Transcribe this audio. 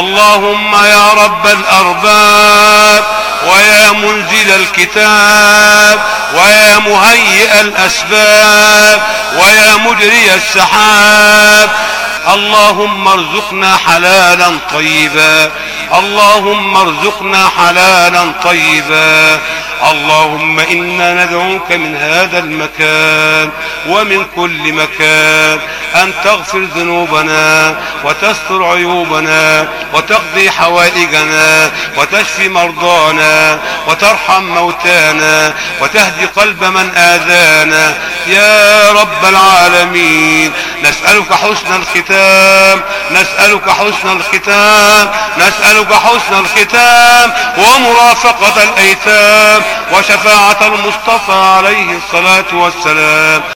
اللهم يا رب الأرباب ويا منزل الكتاب ويا مهيئ الأسباب ويا مجري السحاب اللهم ارزقنا حلالا طيبا اللهم ارزقنا حلالا طيبا اللهم إنا ندعوك من هذا المكان ومن كل مكان أن تغفر ذنوبنا وتستر عيوبنا وتقضي حوائجنا وتشفي مرضانا وترحم موتانا وتهدي قلب من آذانا. يا رب العالمين نسألك حسن الختام نسألك حسن الختام نسألك حسن الختام ومرافقة الأيتام وشفاعة المصطفى عليه الصلاة والسلام.